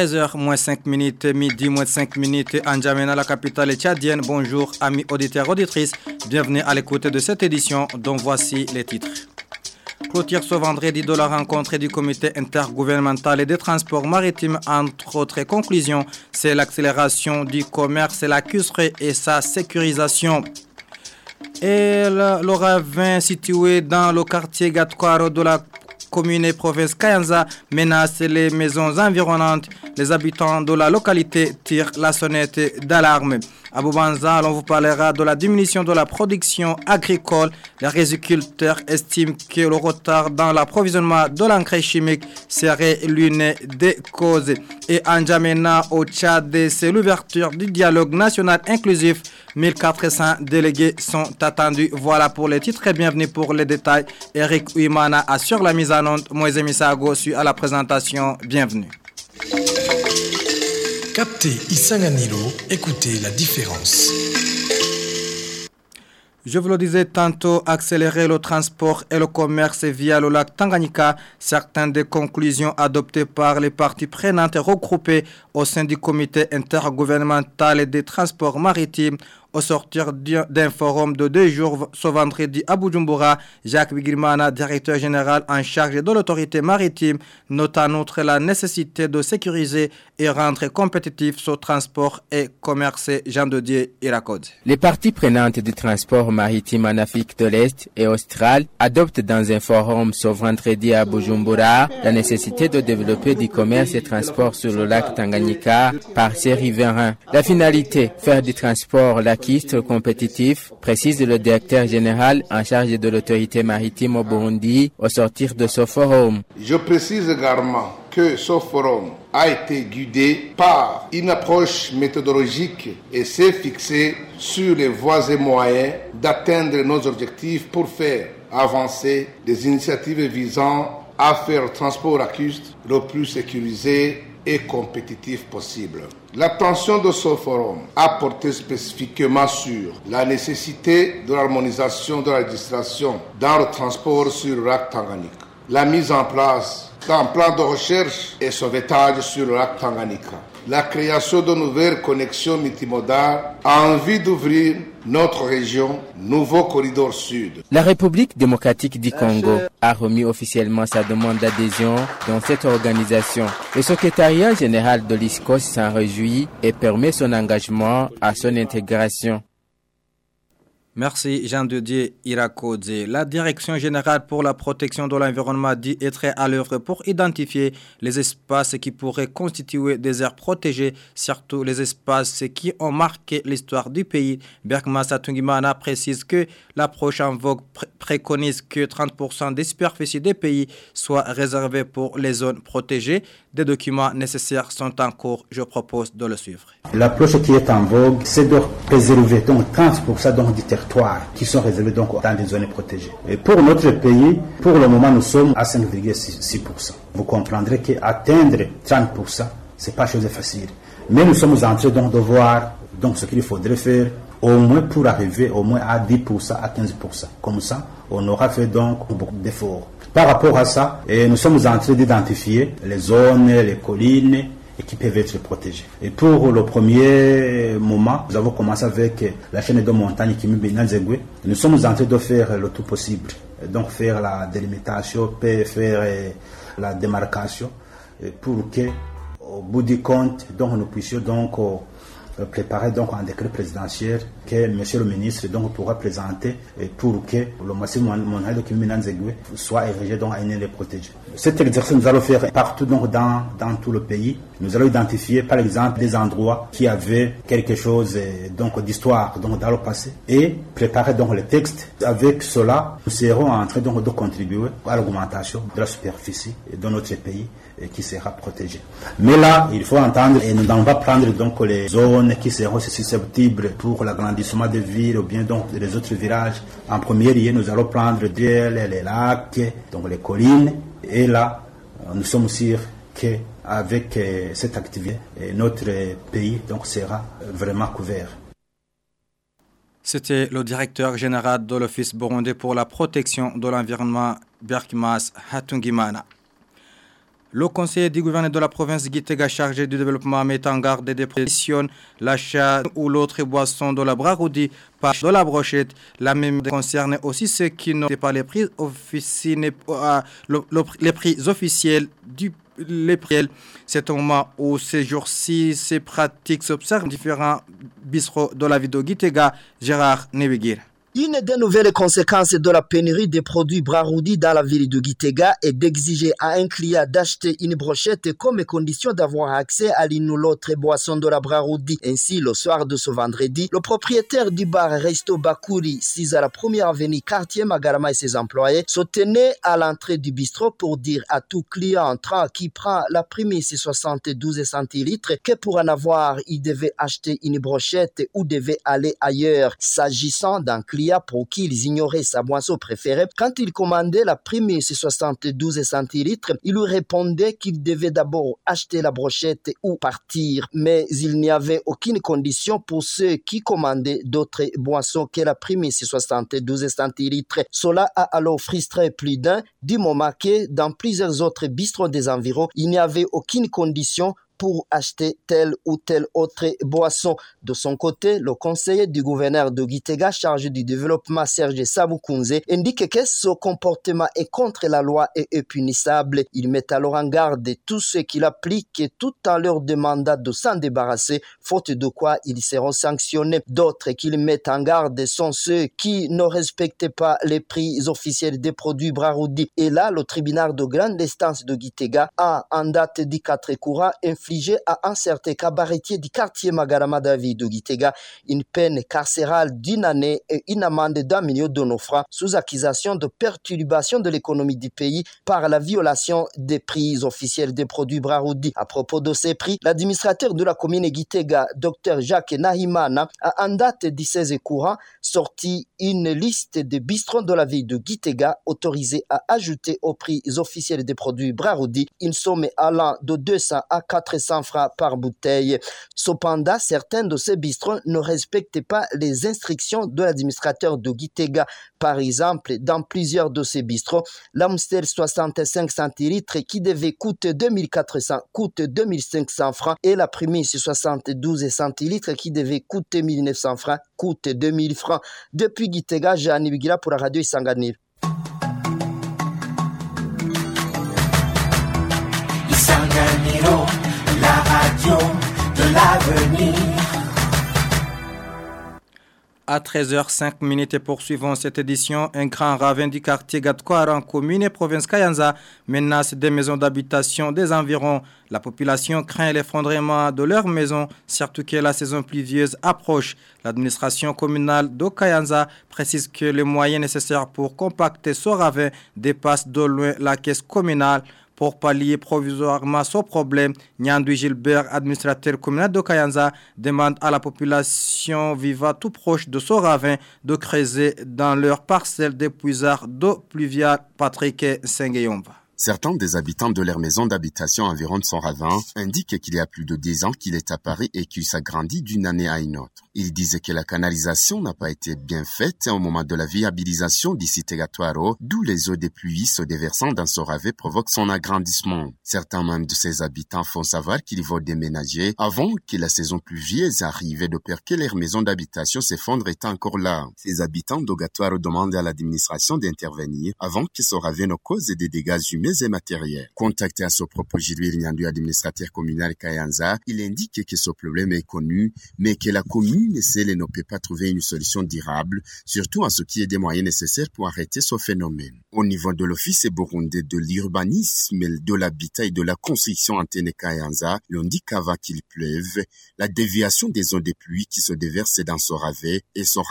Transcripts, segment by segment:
13h moins 5 minutes, midi moins 5 minutes, N'Djamena, la capitale tchadienne. Bonjour, amis auditeurs, auditrices. Bienvenue à l'écoute de cette édition dont voici les titres. Clôture ce vendredi de la rencontre du comité intergouvernemental et des transports maritimes, entre autres conclusions, c'est l'accélération du commerce la cuisserie et sa sécurisation. Et le, ravin situé dans le quartier Gatkwaro de la commune et province Kayanza menace les maisons environnantes. Les habitants de la localité tirent la sonnette d'alarme. À Boubanza, on vous parlera de la diminution de la production agricole. Les agriculteurs estiment que le retard dans l'approvisionnement de l'engrais chimique serait l'une des causes. Et en Djamena, au Tchad, c'est l'ouverture du dialogue national inclusif. 1400 délégués sont attendus. Voilà pour les titres et bienvenue pour les détails. Eric Ouimana assure la mise en onde. Moïse Misago suit à la présentation. Bienvenue. Captez Isanganilo, écoutez la différence. Je vous le disais tantôt, accélérer le transport et le commerce via le lac Tanganyika, certaines des conclusions adoptées par les parties prenantes regroupées au sein du comité intergouvernemental des transports maritimes au sortir d'un forum de deux jours ce vendredi à Bujumbura, Jacques Bigrimana, directeur général en charge de l'autorité maritime, note en outre la nécessité de sécuriser et rendre compétitif ce transport et commerce Jean de Dieu. Les parties prenantes du transport maritime en Afrique de l'Est et australe adoptent dans un forum ce vendredi à Bujumbura la nécessité de développer du commerce et transport sur le lac Tanganyika par ses riverains. La finalité, faire du transport la précise le directeur général en charge de l'autorité maritime au Burundi au sortir de ce forum. Je précise également que ce forum a été guidé par une approche méthodologique et s'est fixé sur les voies et moyens d'atteindre nos objectifs pour faire avancer des initiatives visant à faire le transport accuste le plus sécurisé et compétitif possible. L'attention de ce forum a porté spécifiquement sur la nécessité de l'harmonisation de la législation dans le transport sur le lac Tanganyika, la mise en place d'un plan de recherche et sauvetage sur le lac Tanganyika, la création de nouvelles connexions multimodales a envie d'ouvrir notre région, nouveau corridor sud. La République démocratique du Congo a remis officiellement sa demande d'adhésion dans cette organisation. Le secrétariat général de l'ISCOS s'en réjouit et permet son engagement à son intégration. Merci Jean-Didier Irakodze. La Direction générale pour la protection de l'environnement dit être à l'œuvre pour identifier les espaces qui pourraient constituer des aires protégées, surtout les espaces qui ont marqué l'histoire du pays. Bergman Satungimana précise que l'approche en vogue préconise que 30% des superficies des pays soient réservées pour les zones protégées. Des documents nécessaires sont en cours. Je propose de le suivre. L'approche qui est en vogue, c'est de préserver donc 30% du territoire qui sont réservés donc dans des zones protégées. Et pour notre pays, pour le moment, nous sommes à 5,6%. Vous comprendrez qu'atteindre 30%, c'est pas chose facile. Mais nous sommes en train donc de voir donc ce qu'il faudrait faire au moins pour arriver au moins à 10% à 15%. Comme ça, on aura fait donc beaucoup d'efforts. Par rapport à ça, et nous sommes en train d'identifier les zones, les collines qui peuvent être protégées. Et pour le premier moment, nous avons commencé avec la chaîne de montagne qui Zegwe. Nous sommes en train de faire le tout possible. Donc faire la délimitation, faire la démarcation pour que, au bout du compte, donc nous puissions donc euh, préparer donc un décret présidentiel que Monsieur le ministre donc pourra présenter pour que le massif mondial de Kiminanzegwe soit érigé donc à une protégée. Cet exercice nous allons faire partout donc dans, dans tout le pays. Nous allons identifier par exemple des endroits qui avaient quelque chose euh, d'histoire dans le passé et préparer donc les textes. Avec cela, nous serons en train donc de contribuer à l'augmentation de la superficie de notre pays qui sera protégé. Mais là, il faut entendre, et nous n'allons pas prendre donc les zones qui seront susceptibles pour l'agrandissement des villes ou bien donc les autres villages. En premier lieu, nous allons prendre les lacs, donc les collines. Et là, nous sommes sûrs qu'avec euh, cette activité, euh, notre pays donc sera vraiment couvert. C'était le directeur général de l'Office burundais pour la protection de l'environnement, Berkmas Hatungimana. Le conseiller du gouverneur de la province Gitega chargé du développement met en garde des pressions l'achat ou l'autre boisson de la braroudi par de la brochette. La même concerne aussi ceux qui n'ont pas les prix, officines, euh, les prix officiels du les prix. C'est au moment où ces jours-ci, ces pratiques s'observent différents bistrots de la ville de Gitega, Gérard Nebigir. Une des nouvelles conséquences de la pénurie des produits Braroudi dans la ville de Gitega est d'exiger à un client d'acheter une brochette comme condition d'avoir accès à l'une ou l'autre boisson de la Braroudi. Ainsi, le soir de ce vendredi, le propriétaire du bar Resto Bakuri, 6 à la première avenue quartier Magarama et ses employés se tenaient à l'entrée du bistrot pour dire à tout client entrant qui prend la prémisse 72 centilitres que pour en avoir, il devait acheter une brochette ou devait aller ailleurs. S'agissant d'un client pour qui ils ignoraient sa boisson préférée, quand il commandait la première 72 centilitres, il lui répondait qu'il devait d'abord acheter la brochette ou partir, mais il n'y avait aucune condition pour ceux qui commandaient d'autres boissons que la première 72 centilitres. Cela a alors frustré plus d'un, du moment que dans plusieurs autres bistrots des environs, il n'y avait aucune condition pour acheter telle ou telle autre boisson. De son côté, le conseiller du gouverneur de Gitega chargé du développement Serge Saboukounze indique que ce comportement est contre la loi et est punissable. Il met alors en garde tous ceux qui l'appliquent tout en leur demandant de s'en débarrasser, faute de quoi ils seront sanctionnés. D'autres qu'il met en garde sont ceux qui ne respectent pas les prix officiels des produits Braroudi. Et là, le tribunal de grande instance de Gitega a, en date du 4 courant, à un certain cabaretier du quartier Magarama David de Gitega une peine carcérale d'une année et une amende d'un million de nos francs sous accusation de perturbation de l'économie du pays par la violation des prix officiels des produits Braroudi. À propos de ces prix, l'administrateur de la commune Gitega, Dr Jacques Nahimana, a en date 16 courant sorti une liste de bistrots de la ville de Gitega autorisés à ajouter aux prix officiels des produits Braroudi une somme allant de 200 à 400 100 francs par bouteille. Cependant, certains de ces bistrots ne respectent pas les instructions de l'administrateur de Gitega. Par exemple, dans plusieurs de ces bistrots, l'Amstel 65 centilitres qui devait coûter 2400 coûte 2500 francs et la prémisse 72 centilitres qui devait coûter 1900 francs coûte 2000 francs. Depuis Gitega, Bigila pour la radio À 13h05 et poursuivons cette édition, un grand ravin du quartier Gatkwara commune et province Kayanza menace des maisons d'habitation des environs. La population craint l'effondrement de leurs maisons, surtout que la saison pluvieuse approche. L'administration communale de Kayanza précise que les moyens nécessaires pour compacter ce ravin dépassent de loin la caisse communale. Pour pallier provisoirement ce problème, Nyandou Gilbert, administrateur communal de Kayanza, demande à la population vivant tout proche de ce ravin de creuser dans leur parcelle d'épuisard d'eau pluviale Patrick Sengeyomba. Certains des habitants de leur maison d'habitation environ de son ravin indiquent qu'il y a plus de 10 ans qu'il est à Paris et qu'il s'agrandit d'une année à une autre. Ils disent que la canalisation n'a pas été bien faite au moment de la viabilisation d'ici Tegatuaro, d'où les eaux des pluies se déversant dans ce ravin provoquent son agrandissement. Certains membres de ces habitants font savoir qu'ils vont déménager avant que la saison pluvieuse arrive et de peur que leur maison d'habitation s'effondre étant encore là. Habitants demandent à l'administration d'intervenir avant que ravin ne cause des dégâts humains et matériels. Contacté à ce propos, Gilles Nyandu, administrateur communal Kayanza, il indique que ce problème est connu, mais que la commune seule ne peut pas trouver une solution durable, surtout en ce qui est des moyens nécessaires pour arrêter ce phénomène. Au niveau de l'Office burundais de l'urbanisme, de l'habitat et de la construction antenne Kayanza, l'on dit qu'avant qu'il pleuve, la déviation des eaux de pluie qui se déversent dans ce ravet et son,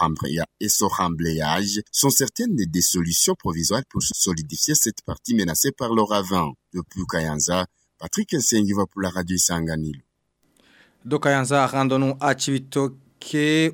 remblayage sont certaines des solutions provisoires pour solidifier cette partie menacée par le ravin. Depuis Kayanza, Patrick Nsengiva pour la radio Sanganilo. De Kayanza, rendons-nous à Chivito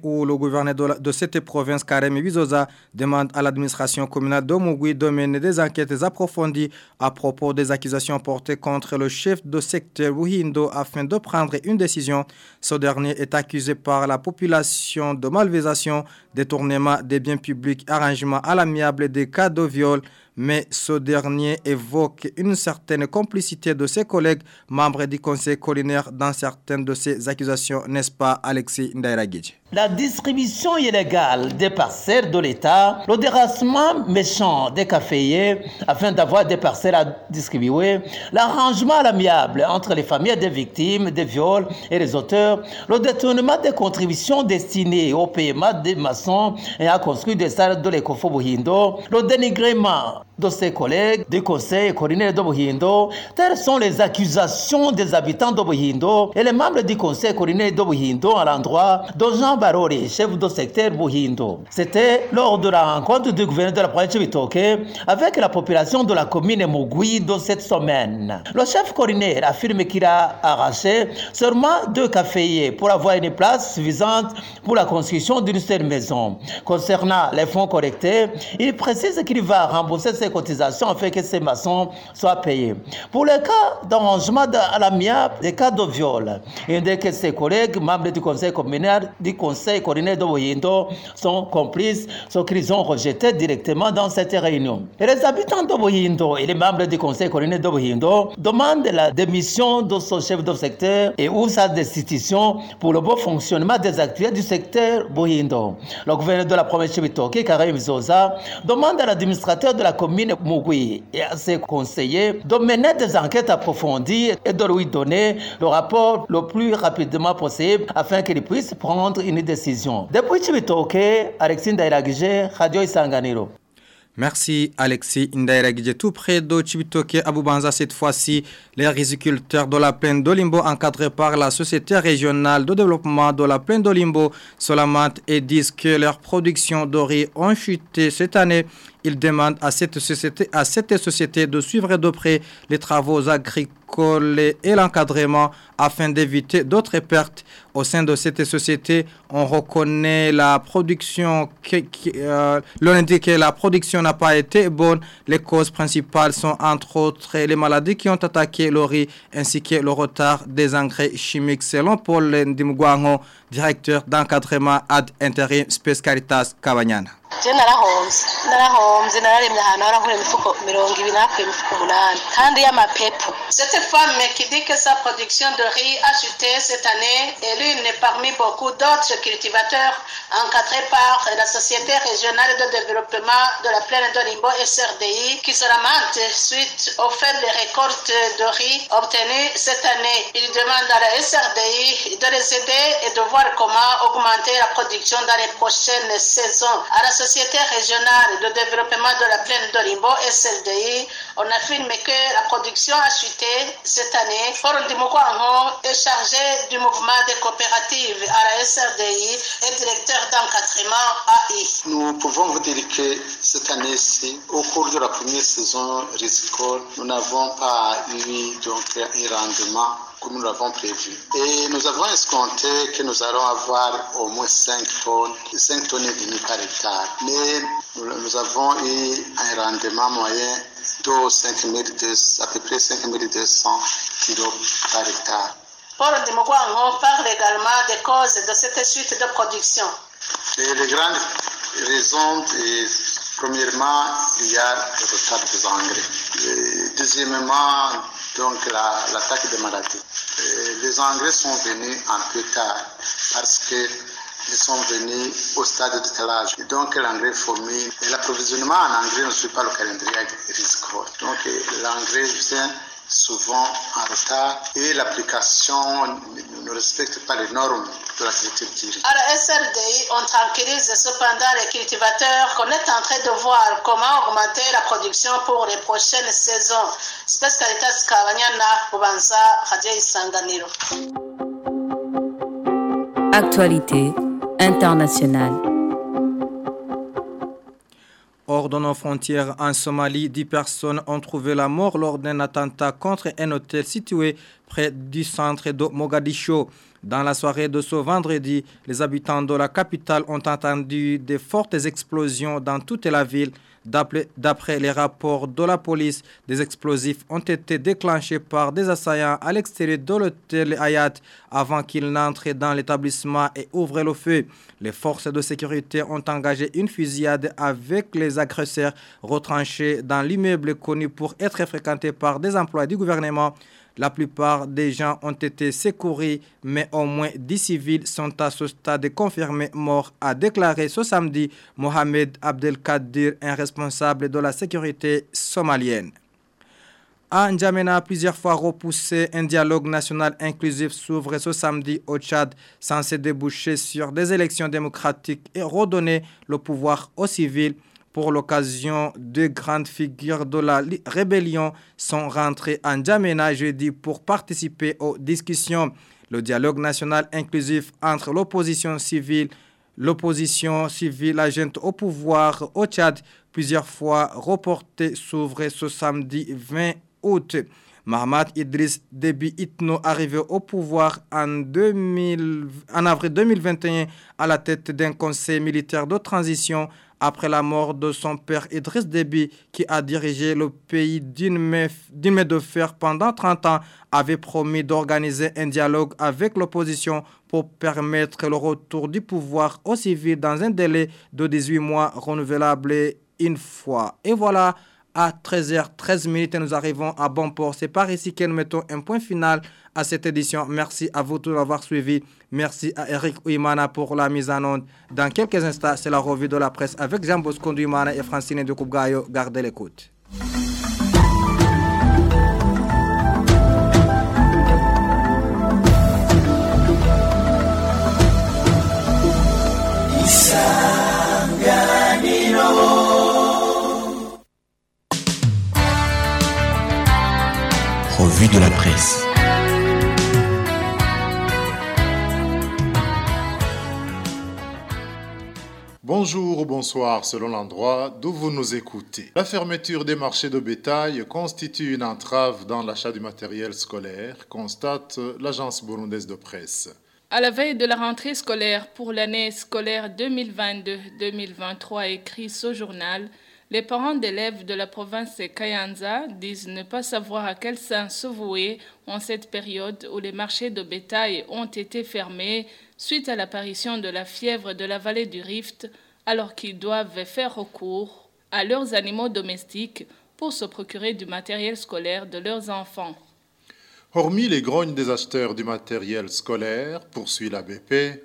où le gouverneur de, cette province, Karem Wizoza, demande à l'administration communale de Mugui de mener des enquêtes approfondies à propos des accusations portées contre le chef de secteur Ruhindo afin de prendre une décision. Ce dernier est accusé par la population de malversation, détournement des biens publics, arrangement à l'amiable des cas de viol, mais ce dernier évoque une certaine complicité de ses collègues membres du conseil collinaire dans certaines de ces accusations, n'est-ce pas Alexis Ndairagidj la distribution illégale des parcelles de l'État, le déracinement méchant des caféiers afin d'avoir des parcelles à distribuer, l'arrangement à l'amiable entre les familles des victimes des viols et les auteurs, le détournement des contributions destinées au paiement des maçons et à construire des salles de l'écofo Buhindo, le dénigrement de ses collègues du conseil collinaire de Buhindo, telles sont les accusations des habitants de Buhindo et les membres du conseil collinaire de Buhindo à l'endroit de Jean Barori, chef de secteur Buhindo. C'était lors de la rencontre du gouverneur de la province de Vitoke avec la population de la commune Mogui de cette semaine. Le chef collinaire affirme qu'il a arraché seulement deux caféiers pour avoir une place suffisante pour la construction d'une seule maison. Concernant les fonds collectés, il précise qu'il va rembourser cotisations afin que ces maçons soient payés. Pour le cas d'arrangement à l'amiable des cas de viol, il dit que ses collègues, membres du conseil communal, du conseil coordonné de Boyindo, sont complices, ce qu'ils ont rejeté directement dans cette réunion. Et les habitants de Boyindo et les membres du conseil coordonné de Boyindo demandent la démission de son chef de secteur et ou sa destitution pour le bon fonctionnement des activités du secteur Boyindo. Le gouverneur de la province de Bitoki, Karim Zoza, demande à l'administrateur de la commune Et à ses conseillers de mener des enquêtes approfondies et de lui donner le rapport le plus rapidement possible afin qu'il puisse prendre une décision. Depuis Chibitoke, Alexis Ndairagije, Radio Isanganiro. Merci Alexis Ndairagije. Tout près de Chibitoke, Aboubanza, cette fois-ci, les agriculteurs de la plaine d'Olimbo, encadrés par la Société régionale de développement de la plaine d'Olimbo, Solamante, et disent que leur production de riz ont chuté cette année. Ils demandent à cette société, de suivre de près les travaux agricoles et l'encadrement afin d'éviter d'autres pertes. Au sein de cette société, on reconnaît la production, euh, l'on que la production n'a pas été bonne. Les causes principales sont entre autres les maladies qui ont attaqué le riz ainsi que le retard des engrais chimiques selon Paul Ndimugwango, directeur d'encadrement ad interim Space Caritas Cette femme qui dit que sa production de riz a chuté cette année est l'une parmi beaucoup d'autres cultivateurs encadrés par la Société régionale de développement de la plaine d'Olimbo SRDI qui se lamente suite au faible récolte de riz obtenues cette année. Il demande à la SRDI de les aider et de voir comment augmenter la production dans les prochaines saisons. À la Société régionale de développement de la plaine d'Olimbo SRDI, on affirme que la production a chuté cette année. Paul Ndimukwango est chargé du mouvement des coopératives à la SRDI et directeur d'encadrement AI. Nous pouvons vous dire que cette année-ci, au cours de la première saison risicole, nous n'avons pas eu donc un rendement comme nous l'avons prévu. Et nous avons escompté que nous allons avoir au moins 5 tonnes, 5 tonnes et demie par hectare. Mais nous, nous avons eu un rendement moyen de 5200, à peu près 5200 kilos par hectare. Paul Ndimukwango parle également des causes de cette chute de production. Et les grandes raisons, premièrement, il y a le retard des engrais. Et, deuxièmement, donc l'attaque la, des maladies. Et les engrais sont venus un peu tard parce que ils sont venus au stade de talage. Et donc l'engrais fourmi et l'approvisionnement en engrais ne suit pas le calendrier agricole. Donc l'engrais vient souvent en retard et l'application ne respecte pas les normes de la culture. À la SRDI, on tranquillise cependant les cultivateurs qu'on est en train de voir comment augmenter la production pour les prochaines saisons. Space Caritas Kabanyana, Bubanza, Radio Isanganiro. Actualité internationale. De nos frontières, en Somalie, 10 personnes ont trouvé la mort lors d'un attentat contre un hôtel situé près du centre de Mogadiscio. Dans la soirée de ce vendredi, les habitants de la capitale ont entendu de fortes explosions dans toute la ville. D'après les rapports de la police, des explosifs ont été déclenchés par des assaillants à l'extérieur de l'hôtel Hayat avant qu'ils n'entrent dans l'établissement et ouvrent le feu. Les forces de sécurité ont engagé une fusillade avec les agresseurs retranchés dans l'immeuble connu pour être fréquenté par des employés du gouvernement. La plupart des gens ont été secourus, mais au moins 10 civils sont à ce stade confirmés morts, a déclaré ce samedi Mohamed Abdelkadir, un responsable de la sécurité somalienne. À N'Djamena, plusieurs fois repoussé, un dialogue national inclusif s'ouvre ce samedi au Tchad, censé déboucher sur des élections démocratiques et redonner le pouvoir aux civils. Pour l'occasion, deux grandes figures de la rébellion sont rentrées en N'Djamena jeudi pour participer aux discussions. Le dialogue national inclusif entre l'opposition civile, l'opposition civile agente au pouvoir au Tchad, plusieurs fois reporté, s'ouvre ce samedi 20 août. Mahamat Idriss Déby Itno arrivé au pouvoir en, 2000, en avril 2021 à la tête d'un conseil militaire de transition après la mort de son père Idriss Déby, qui a dirigé le pays d'une main, de fer pendant 30 ans, avait promis d'organiser un dialogue avec l'opposition pour permettre le retour du pouvoir aux civils dans un délai de 18 mois renouvelable une fois. Et voilà, à 13h13 minutes, nous arrivons à bon port. C'est par ici que nous mettons un point final à cette édition. Merci à vous tous d'avoir suivi. Merci à Eric Ouimana pour la mise en onde. Dans quelques instants, c'est la revue de la presse avec Jean Bosco Ouimana et Francine de. Gardez l'écoute. Revue de la presse. Bonjour ou bonsoir selon l'endroit d'où vous nous écoutez. La fermeture des marchés de bétail constitue une entrave dans l'achat du matériel scolaire, constate l'agence burundaise de presse. À la veille de la rentrée scolaire pour l'année scolaire 2022-2023, écrit ce journal, les parents d'élèves de la province de Kayanza disent ne pas savoir à quel sens se vouer en cette période où les marchés de bétail ont été fermés suite à l'apparition de la fièvre de la vallée du Rift, alors qu'ils doivent faire recours à leurs animaux domestiques pour se procurer du matériel scolaire de leurs enfants. Hormis les grognes des acheteurs du matériel scolaire, poursuit la BP,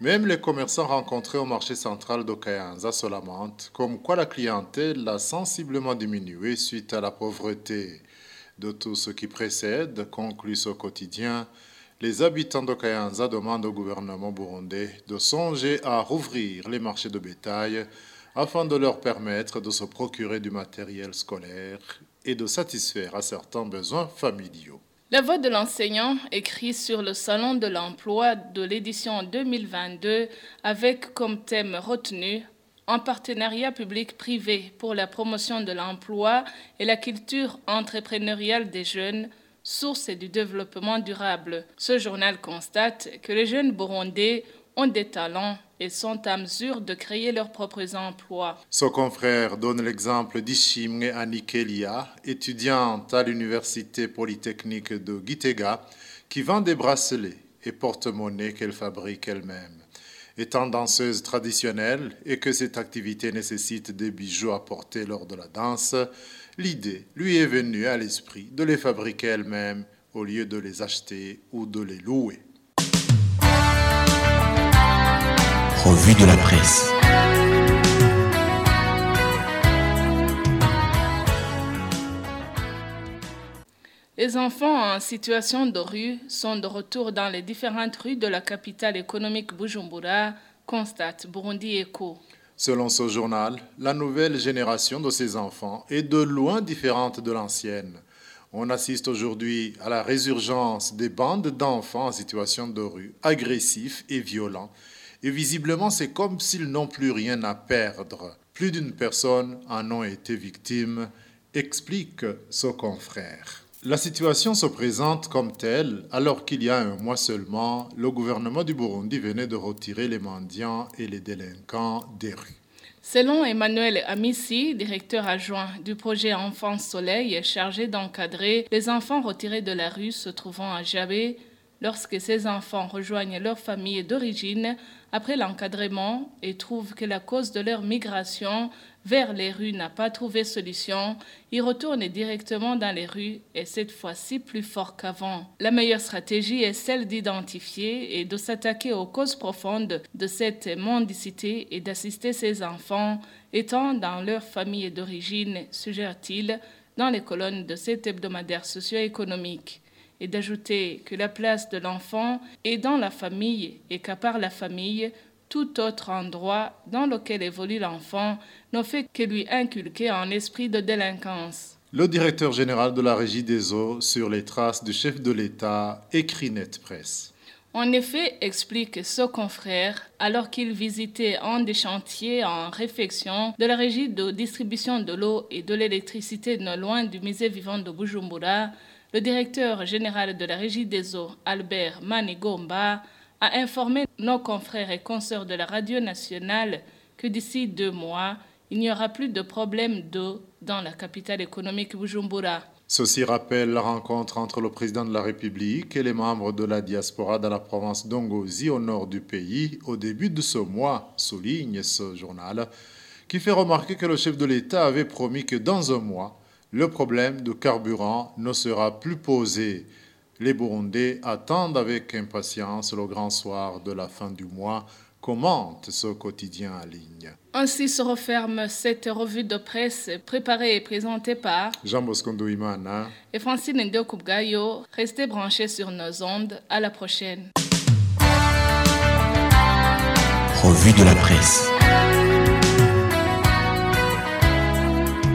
même les commerçants rencontrés au marché central d'Okayanza se lamentent, comme quoi la clientèle a sensiblement diminué suite à la pauvreté. De tout ce qui précède, conclut ce quotidien, les habitants d'Okayanza demandent au gouvernement burundais de songer à rouvrir les marchés de bétail afin de leur permettre de se procurer du matériel scolaire et de satisfaire à certains besoins familiaux. La voix de l'enseignant, écrit sur le Salon de l'emploi de l'édition 2022, avec comme thème retenu un partenariat public-privé pour la promotion de l'emploi et la culture entrepreneuriale des jeunes, source du développement durable. Ce journal constate que les jeunes burundais ont des talents et sont à mesure de créer leurs propres emplois. Son confrère donne l'exemple d'Ishimwe Anikelia, étudiante à l'Université polytechnique de Gitega, qui vend des bracelets et porte-monnaie qu'elle fabrique elle-même. Étant danseuse traditionnelle et que cette activité nécessite des bijoux à porter lors de la danse, l'idée lui est venue à l'esprit de les fabriquer elle-même au lieu de les acheter ou de les louer. Revue de la presse. Les enfants en situation de rue sont de retour dans les différentes rues de la capitale économique Bujumbura, constate Burundi Echo. Selon ce journal, la nouvelle génération de ces enfants est de loin différente de l'ancienne. On assiste aujourd'hui à la résurgence des bandes d'enfants en situation de rue, agressifs et violents, et visiblement c'est comme s'ils n'ont plus rien à perdre. Plus d'une personne en ont été victime, explique ce confrère. La situation se présente comme telle alors qu'il y a un mois seulement, le gouvernement du Burundi venait de retirer les mendiants et les délinquants des rues. Selon Emmanuel Amissi, directeur adjoint du projet Enfants Soleil chargé d'encadrer les enfants retirés de la rue se trouvant à Jabé, lorsque ces enfants rejoignent leur famille d'origine après l'encadrement et trouvent que la cause de leur migration vers les rues n'a pas trouvé solution, ils retournent directement dans les rues et cette fois-ci plus fort qu'avant. La meilleure stratégie est celle d'identifier et de s'attaquer aux causes profondes de cette mendicité et d'assister ces enfants étant dans leur famille d'origine, suggère-t-il dans les colonnes de cet hebdomadaire socio-économique et d'ajouter que la place de l'enfant est dans la famille et qu'à part la famille, tout autre endroit dans lequel évolue l'enfant ne fait que lui inculquer un esprit de délinquance. Le directeur général de la Régie des eaux sur les traces du chef de l'État écrit Net Presse. En effet, explique ce confrère, alors qu'il visitait un des chantiers en réfection de la régie de distribution de l'eau et de l'électricité non loin du musée vivant de Bujumbura, le directeur général de la régie des eaux, Albert Manigomba, a informé nos confrères et consoeurs de la radio nationale que d'ici deux mois, il n'y aura plus de problème d'eau dans la capitale économique Bujumbura. Ceci rappelle la rencontre entre le président de la République et les membres de la diaspora dans la province d'Ongozi au nord du pays au début de ce mois, souligne ce journal, qui fait remarquer que le chef de l'État avait promis que dans un mois, le problème de carburant ne sera plus posé. Les Burundais attendent avec impatience le grand soir de la fin du mois commente ce quotidien en ligne. Ainsi se referme cette revue de presse préparée et présentée par Jean Bosco Imana et Francine Ndokubgayo. Restez branchés sur nos ondes. À la prochaine. Revue de la presse.